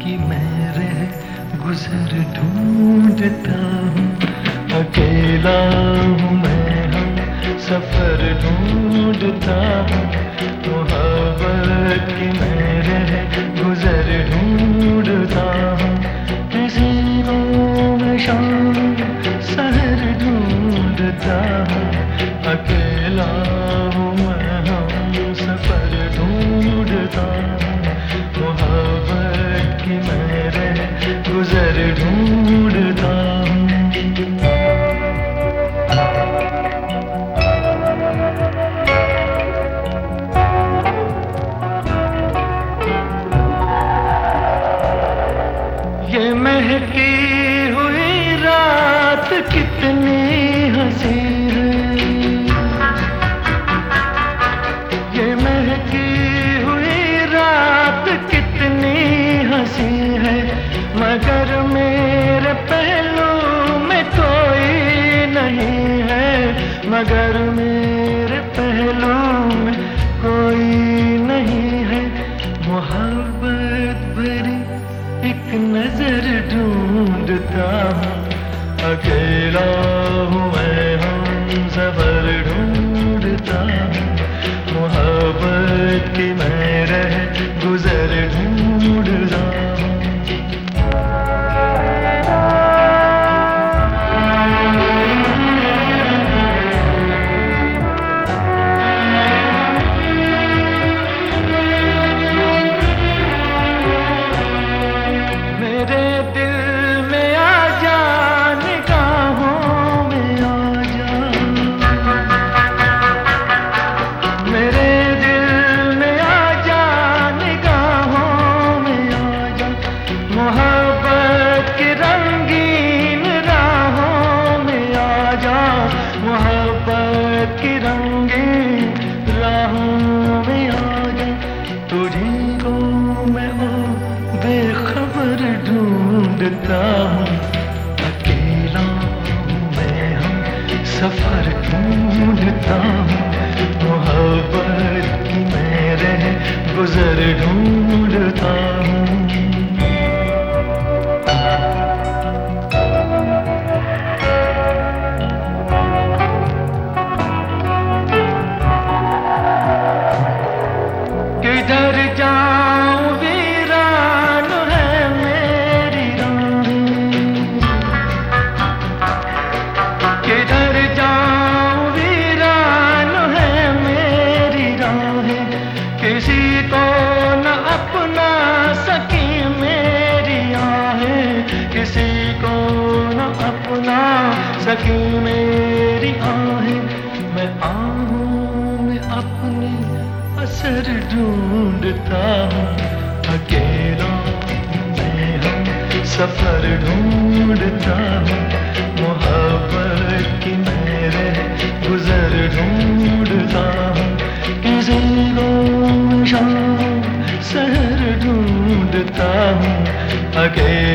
की मैं रह गुजर ढूंढता हूँ। अकेला हूँ मैं, हम सफ़र ढूंढता हूँ। मोहब्बत की मैं रह गुजर ढूंढता हूँ। मैं शाम शहर ढूंढता हूँ। अकेला हूँ मैं, हम सफ़र ढूंढता हूँ। महकी हुई रात कितनी अकेला हूँ मैं हम सफ़र ढूंढता मोहब्बत की मैं रह गुजर ढूंढता ढूंढता हूँ अकेला मैं हम, सफ़र ढूंढता हूँ। मोहब्बत की मैं रह, गुजर ढूंढता हूँ। किसी को न अपना सकी मेरी आहें? मैं आहूं में अपनी असर ढूंढता हूँ। अकेला मैं हम सफ़र ढूंढता हूँ। मोहब्बत की मेरे गुजर ढूंढता हूँ। किसी शाम शहर ढूंढता हूँ। अकेला